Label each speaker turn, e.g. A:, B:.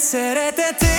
A: szeretetét